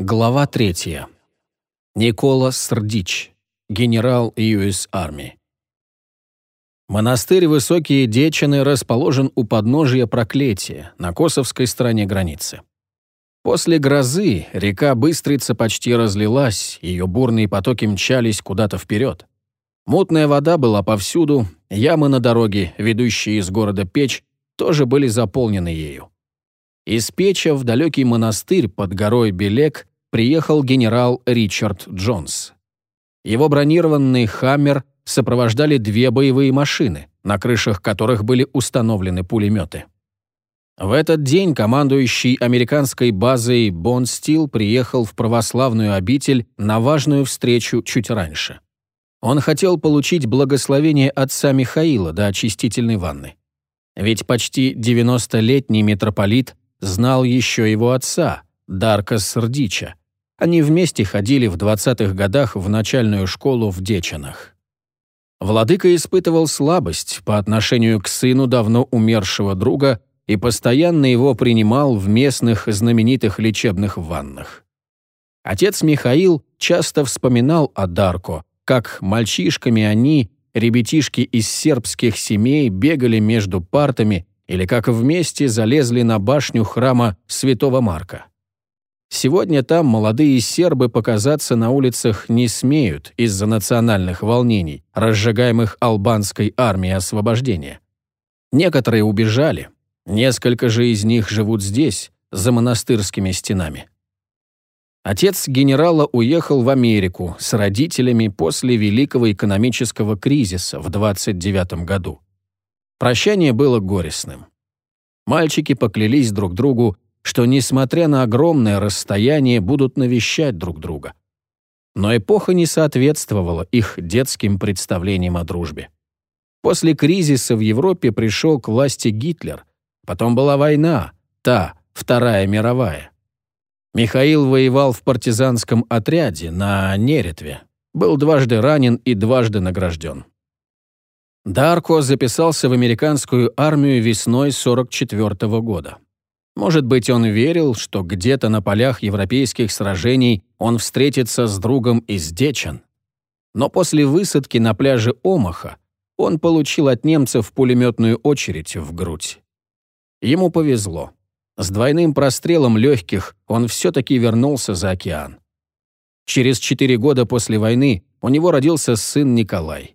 Глава третья. Никола Срдич, генерал US Army. Монастырь Высокие Дечины расположен у подножия Проклятия, на Косовской стороне границы. После грозы река Быстрица почти разлилась, ее бурные потоки мчались куда-то вперед. Мутная вода была повсюду, ямы на дороге, ведущие из города Печь, тоже были заполнены ею. Из Печа в далекий монастырь под горой Белек приехал генерал Ричард Джонс. Его бронированный «Хаммер» сопровождали две боевые машины, на крышах которых были установлены пулеметы. В этот день командующий американской базой Бон Стил приехал в православную обитель на важную встречу чуть раньше. Он хотел получить благословение отца Михаила до очистительной ванны. Ведь почти 90-летний митрополит знал еще его отца, Дарка Срдича. Они вместе ходили в 20-х годах в начальную школу в Дечинах. Владыка испытывал слабость по отношению к сыну давно умершего друга и постоянно его принимал в местных знаменитых лечебных ваннах. Отец Михаил часто вспоминал о Дарко, как мальчишками они, ребятишки из сербских семей, бегали между партами или как вместе залезли на башню храма Святого Марка. Сегодня там молодые сербы показаться на улицах не смеют из-за национальных волнений, разжигаемых албанской армией освобождения. Некоторые убежали, несколько же из них живут здесь, за монастырскими стенами. Отец генерала уехал в Америку с родителями после Великого экономического кризиса в 29 году. Прощание было горестным. Мальчики поклялись друг другу, что, несмотря на огромное расстояние, будут навещать друг друга. Но эпоха не соответствовала их детским представлениям о дружбе. После кризиса в Европе пришел к власти Гитлер, потом была война, та, Вторая мировая. Михаил воевал в партизанском отряде на Неретве, был дважды ранен и дважды награжден. Дарко записался в американскую армию весной 44 -го года. Может быть, он верил, что где-то на полях европейских сражений он встретится с другом из Дечен. Но после высадки на пляже Омаха он получил от немцев пулеметную очередь в грудь. Ему повезло. С двойным прострелом легких он все-таки вернулся за океан. Через четыре года после войны у него родился сын Николай.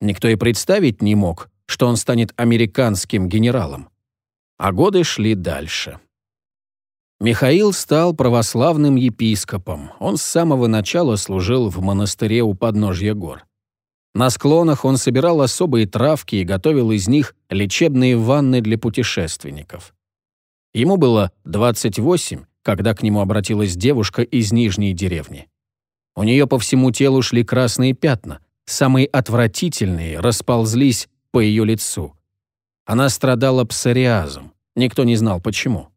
Никто и представить не мог, что он станет американским генералом. А годы шли дальше. Михаил стал православным епископом. Он с самого начала служил в монастыре у подножья гор. На склонах он собирал особые травки и готовил из них лечебные ванны для путешественников. Ему было 28, когда к нему обратилась девушка из Нижней деревни. У нее по всему телу шли красные пятна, самые отвратительные расползлись по ее лицу. Она страдала псориазом, никто не знал почему.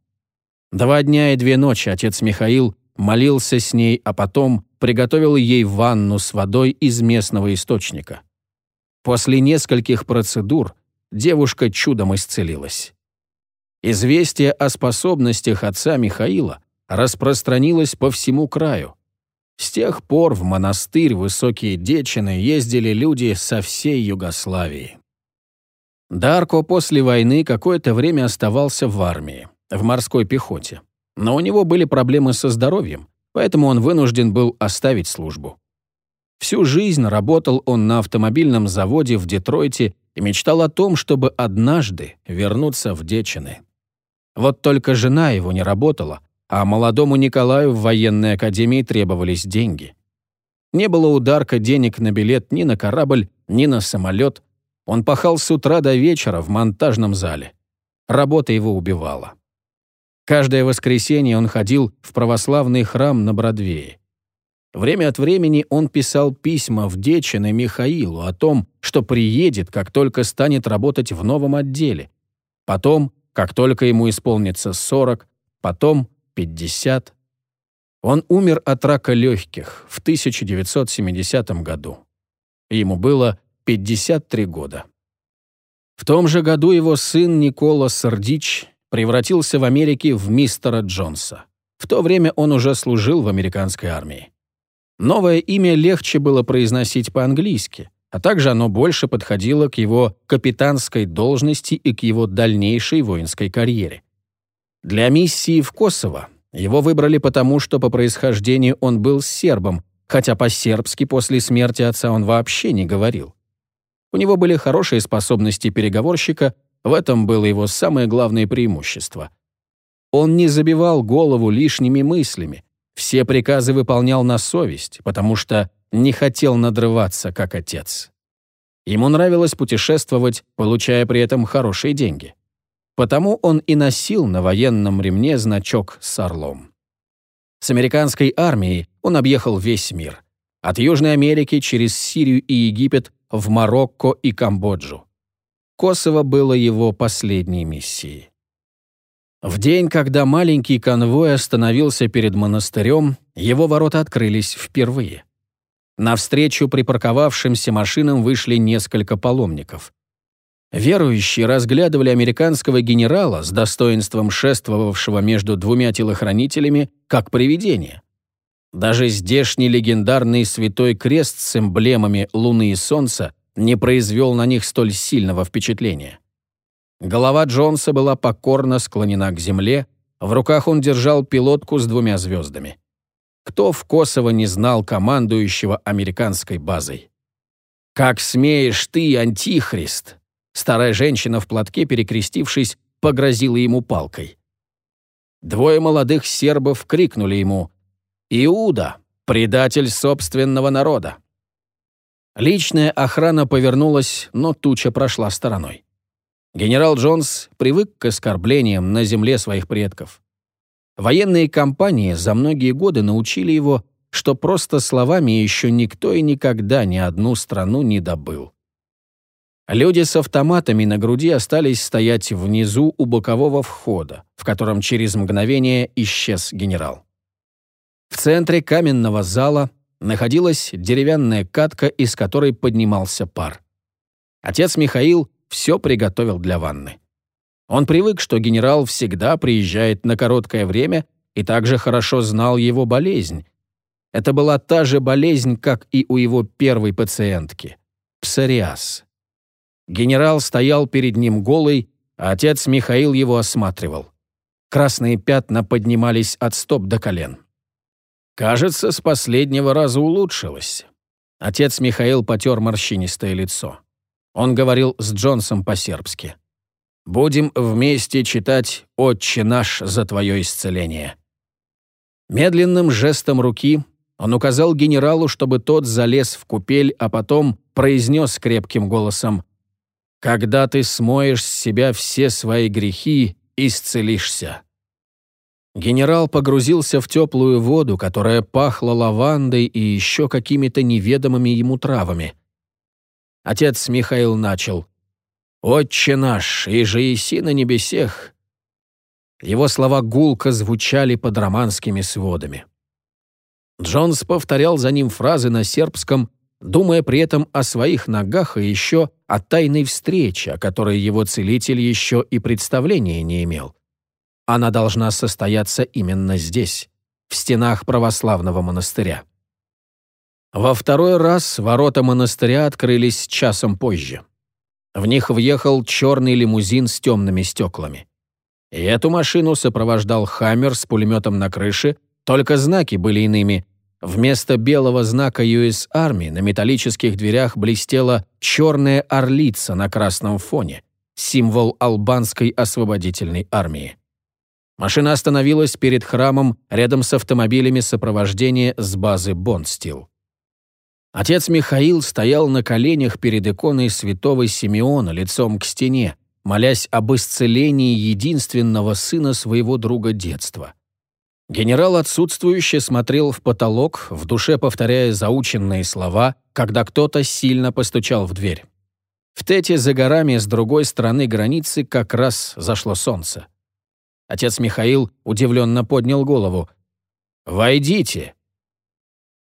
Два дня и две ночи отец Михаил молился с ней, а потом приготовил ей ванну с водой из местного источника. После нескольких процедур девушка чудом исцелилась. Известие о способностях отца Михаила распространилось по всему краю. С тех пор в монастырь Высокие Дечины ездили люди со всей Югославии. Дарко после войны какое-то время оставался в армии, в морской пехоте. Но у него были проблемы со здоровьем, поэтому он вынужден был оставить службу. Всю жизнь работал он на автомобильном заводе в Детройте и мечтал о том, чтобы однажды вернуться в Дечины. Вот только жена его не работала, а молодому Николаю в военной академии требовались деньги. Не было у Дарка денег на билет ни на корабль, ни на самолет. Он пахал с утра до вечера в монтажном зале. Работа его убивала. Каждое воскресенье он ходил в православный храм на Бродвее. Время от времени он писал письма в Дечино Михаилу о том, что приедет, как только станет работать в новом отделе. Потом, как только ему исполнится 40, потом 50. Он умер от рака легких в 1970 году. Ему было 53 года. В том же году его сын Никола Сардич превратился в Америке в мистера Джонса. В то время он уже служил в американской армии. Новое имя легче было произносить по-английски, а также оно больше подходило к его капитанской должности и к его дальнейшей воинской карьере. Для миссии в Косово его выбрали потому, что по происхождению он был сербом, хотя по-сербски после смерти отца он вообще не говорил. У него были хорошие способности переговорщика, в этом было его самое главное преимущество. Он не забивал голову лишними мыслями, все приказы выполнял на совесть, потому что не хотел надрываться, как отец. Ему нравилось путешествовать, получая при этом хорошие деньги. Потому он и носил на военном ремне значок с орлом. С американской армией он объехал весь мир. От Южной Америки через Сирию и Египет в Марокко и Камбоджу. Косово было его последней миссией. В день, когда маленький конвой остановился перед монастырем, его ворота открылись впервые. Навстречу припарковавшимся машинам вышли несколько паломников. Верующие разглядывали американского генерала с достоинством шествовавшего между двумя телохранителями как привидение. Даже здешний легендарный святой крест с эмблемами Луны и Солнца не произвел на них столь сильного впечатления. Голова Джонса была покорно склонена к земле, в руках он держал пилотку с двумя звездами. Кто в Косово не знал командующего американской базой? «Как смеешь ты, антихрист!» Старая женщина в платке, перекрестившись, погрозила ему палкой. Двое молодых сербов крикнули ему «Иуда, предатель собственного народа!» Личная охрана повернулась, но туча прошла стороной. Генерал Джонс привык к оскорблениям на земле своих предков. Военные кампании за многие годы научили его, что просто словами еще никто и никогда ни одну страну не добыл. Люди с автоматами на груди остались стоять внизу у бокового входа, в котором через мгновение исчез генерал. В центре каменного зала находилась деревянная катка, из которой поднимался пар. Отец Михаил все приготовил для ванны. Он привык, что генерал всегда приезжает на короткое время и также хорошо знал его болезнь. Это была та же болезнь, как и у его первой пациентки – псориаз. Генерал стоял перед ним голый, а отец Михаил его осматривал. Красные пятна поднимались от стоп до колен. Кажется, с последнего раза улучшилось. Отец Михаил потер морщинистое лицо. Он говорил с Джонсом по-сербски. Будем вместе читать «Отче наш» за твое исцеление». Медленным жестом руки он указал генералу, чтобы тот залез в купель, а потом произнес крепким голосом «Когда ты смоешь с себя все свои грехи, исцелишься». Генерал погрузился в теплую воду, которая пахла лавандой и еще какими-то неведомыми ему травами. Отец Михаил начал «Отче наш, и же иси на небесех!» Его слова гулко звучали под романскими сводами. Джонс повторял за ним фразы на сербском, думая при этом о своих ногах и еще о тайной встрече, о которой его целитель еще и представления не имел. Она должна состояться именно здесь, в стенах православного монастыря. Во второй раз ворота монастыря открылись часом позже. В них въехал черный лимузин с темными стеклами. И эту машину сопровождал «Хаммер» с пулеметом на крыше, только знаки были иными. Вместо белого знака US Army на металлических дверях блестела черная орлица на красном фоне, символ албанской освободительной армии. Машина остановилась перед храмом рядом с автомобилями сопровождения с базы Бондстил. Отец Михаил стоял на коленях перед иконой святого Симеона лицом к стене, молясь об исцелении единственного сына своего друга детства. Генерал отсутствующе смотрел в потолок, в душе повторяя заученные слова, когда кто-то сильно постучал в дверь. В Тете за горами с другой стороны границы как раз зашло солнце. Отец Михаил удивленно поднял голову. «Войдите!»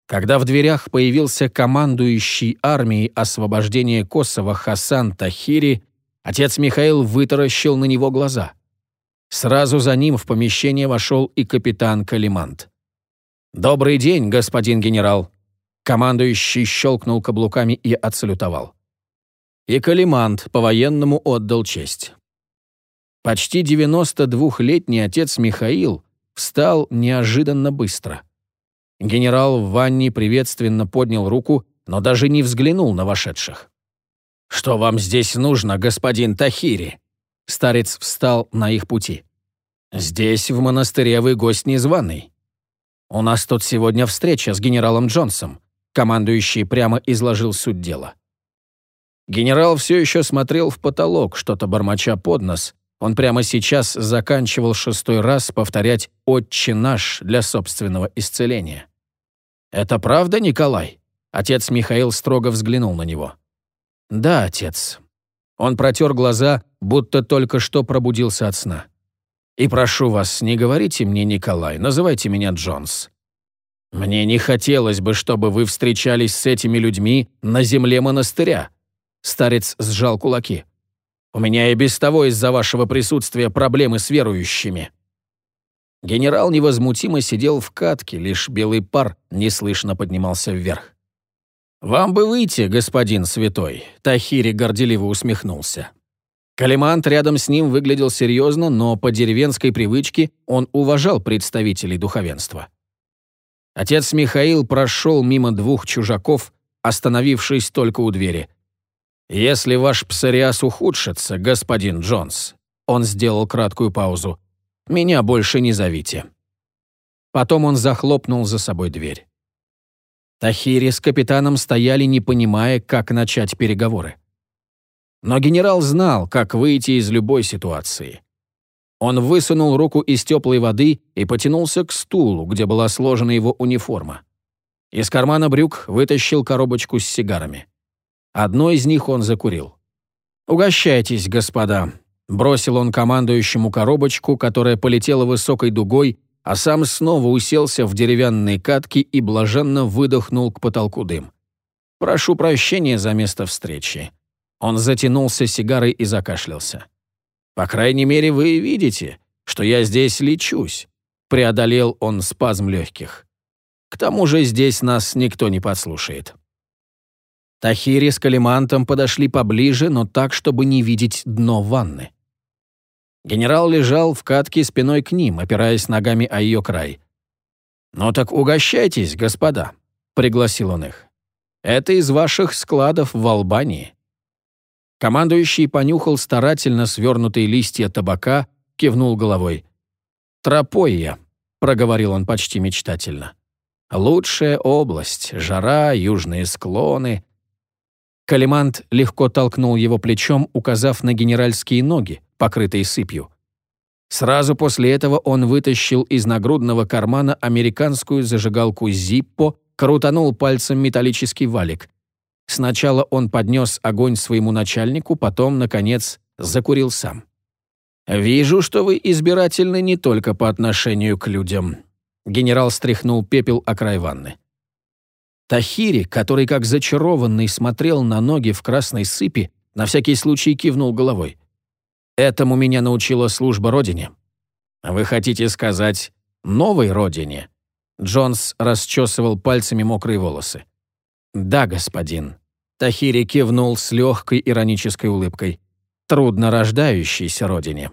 Когда в дверях появился командующий армией освобождения Косово Хасан Тахири, отец Михаил вытаращил на него глаза. Сразу за ним в помещение вошел и капитан Калимант. «Добрый день, господин генерал!» Командующий щелкнул каблуками и отсалютовал. И Калимант по-военному отдал честь. Почти 92-летний отец Михаил встал неожиданно быстро. Генерал в ванне приветственно поднял руку, но даже не взглянул на вошедших. «Что вам здесь нужно, господин Тахири?» Старец встал на их пути. «Здесь, в монастыре, вы гость незваный. У нас тут сегодня встреча с генералом Джонсом», командующий прямо изложил суть дела. Генерал все еще смотрел в потолок, что-то бормоча под нос. Он прямо сейчас заканчивал шестой раз повторять «Отче наш» для собственного исцеления. «Это правда, Николай?» Отец Михаил строго взглянул на него. «Да, отец». Он протер глаза, будто только что пробудился от сна. «И прошу вас, не говорите мне Николай, называйте меня Джонс. Мне не хотелось бы, чтобы вы встречались с этими людьми на земле монастыря». Старец сжал кулаки. «У меня и без того из-за вашего присутствия проблемы с верующими». Генерал невозмутимо сидел в катке, лишь белый пар неслышно поднимался вверх. «Вам бы выйти, господин святой», — Тахири горделиво усмехнулся. Калимант рядом с ним выглядел серьезно, но по деревенской привычке он уважал представителей духовенства. Отец Михаил прошел мимо двух чужаков, остановившись только у двери. «Если ваш псориаз ухудшится, господин Джонс», он сделал краткую паузу, «меня больше не зовите». Потом он захлопнул за собой дверь. Тахири с капитаном стояли, не понимая, как начать переговоры. Но генерал знал, как выйти из любой ситуации. Он высунул руку из теплой воды и потянулся к стулу, где была сложена его униформа. Из кармана брюк вытащил коробочку с сигарами. Одну из них он закурил. «Угощайтесь, господа», — бросил он командующему коробочку, которая полетела высокой дугой а сам снова уселся в деревянные катки и блаженно выдохнул к потолку дым. «Прошу прощения за место встречи». Он затянулся сигарой и закашлялся. «По крайней мере, вы видите, что я здесь лечусь», — преодолел он спазм легких. «К тому же здесь нас никто не подслушает». Тахири с Калимантом подошли поближе, но так, чтобы не видеть дно ванны. Генерал лежал в катке спиной к ним, опираясь ногами о ее край. «Ну так угощайтесь, господа», — пригласил он их. «Это из ваших складов в Албании». Командующий понюхал старательно свернутые листья табака, кивнул головой. «Тропойя», — проговорил он почти мечтательно. «Лучшая область, жара, южные склоны». Калимант легко толкнул его плечом, указав на генеральские ноги, покрытой сыпью. Сразу после этого он вытащил из нагрудного кармана американскую зажигалку «Зиппо», крутанул пальцем металлический валик. Сначала он поднес огонь своему начальнику, потом, наконец, закурил сам. «Вижу, что вы избирательны не только по отношению к людям». Генерал стряхнул пепел о край ванны. Тахири, который как зачарованный смотрел на ноги в красной сыпи, на всякий случай кивнул головой. Этому меня научила служба Родине. Вы хотите сказать «новой Родине»?» Джонс расчесывал пальцами мокрые волосы. «Да, господин». Тахири кивнул с легкой иронической улыбкой. «Трудно рождающейся Родине».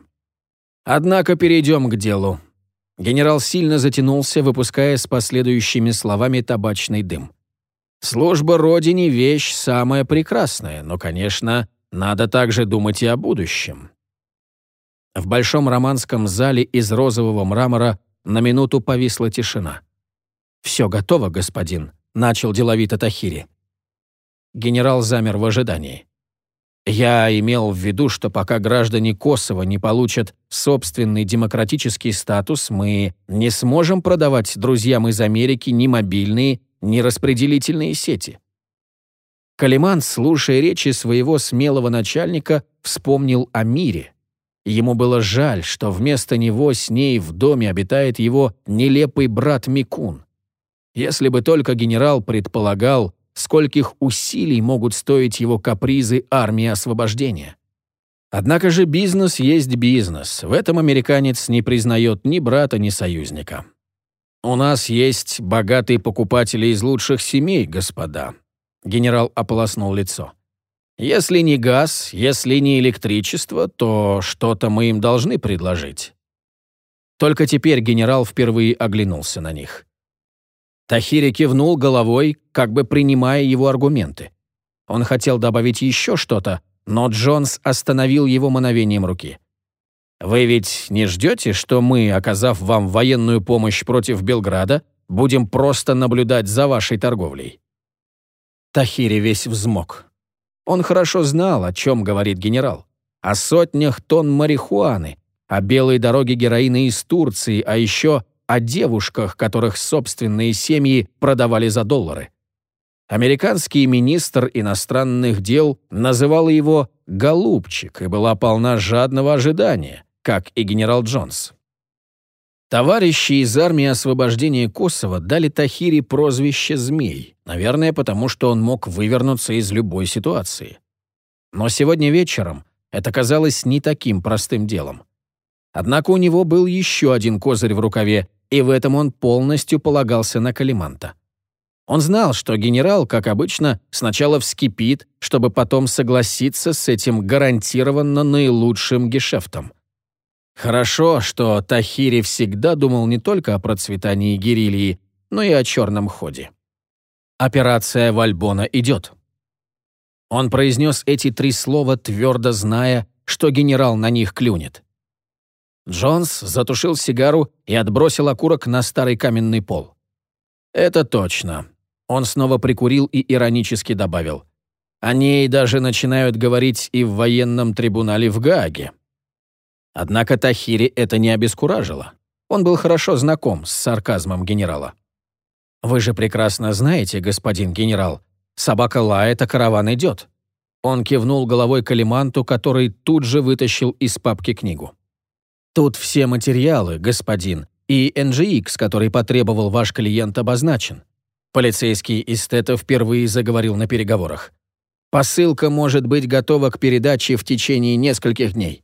Однако перейдем к делу. Генерал сильно затянулся, выпуская с последующими словами табачный дым. «Служба Родине — вещь самая прекрасная, но, конечно, надо также думать и о будущем. В большом романском зале из розового мрамора на минуту повисла тишина. «Все готово, господин», — начал деловито Тахири. Генерал замер в ожидании. «Я имел в виду, что пока граждане Косово не получат собственный демократический статус, мы не сможем продавать друзьям из Америки ни мобильные, ни распределительные сети». Калиман, слушая речи своего смелого начальника, вспомнил о мире, Ему было жаль, что вместо него с ней в доме обитает его нелепый брат Микун. Если бы только генерал предполагал, скольких усилий могут стоить его капризы армии освобождения. Однако же бизнес есть бизнес. В этом американец не признает ни брата, ни союзника. «У нас есть богатые покупатели из лучших семей, господа», — генерал ополоснул лицо. «Если не газ, если не электричество, то что-то мы им должны предложить». Только теперь генерал впервые оглянулся на них. Тахири кивнул головой, как бы принимая его аргументы. Он хотел добавить еще что-то, но Джонс остановил его мановением руки. «Вы ведь не ждете, что мы, оказав вам военную помощь против Белграда, будем просто наблюдать за вашей торговлей?» Тахири весь взмок. Он хорошо знал, о чем говорит генерал. О сотнях тонн марихуаны, о белой дороге героина из Турции, а еще о девушках, которых собственные семьи продавали за доллары. Американский министр иностранных дел называл его «голубчик» и была полна жадного ожидания, как и генерал Джонс. Товарищи из армии освобождения Косово дали Тахири прозвище «Змей», наверное, потому что он мог вывернуться из любой ситуации. Но сегодня вечером это казалось не таким простым делом. Однако у него был еще один козырь в рукаве, и в этом он полностью полагался на Калиманта. Он знал, что генерал, как обычно, сначала вскипит, чтобы потом согласиться с этим гарантированно наилучшим гешефтом. Хорошо, что Тахири всегда думал не только о процветании Гирилии, но и о черном ходе. Операция Вальбона идет. Он произнес эти три слова, твердо зная, что генерал на них клюнет. Джонс затушил сигару и отбросил окурок на старый каменный пол. «Это точно. Он снова прикурил и иронически добавил. О ней даже начинают говорить и в военном трибунале в Гааге. Однако Тахири это не обескуражило. Он был хорошо знаком с сарказмом генерала. «Вы же прекрасно знаете, господин генерал, собака лает, а караван идет». Он кивнул головой Калиманту, который тут же вытащил из папки книгу. «Тут все материалы, господин, и NGX, который потребовал ваш клиент, обозначен. Полицейский из Тета впервые заговорил на переговорах. Посылка может быть готова к передаче в течение нескольких дней.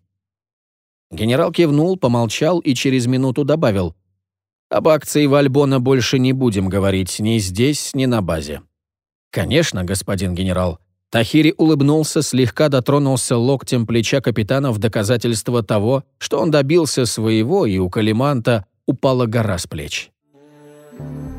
Генерал кивнул, помолчал и через минуту добавил. «Об акции Вальбона больше не будем говорить ни здесь, ни на базе». «Конечно, господин генерал». Тахири улыбнулся, слегка дотронулся локтем плеча капитана в доказательство того, что он добился своего, и у Калиманта упала гора с плеч. Thank you.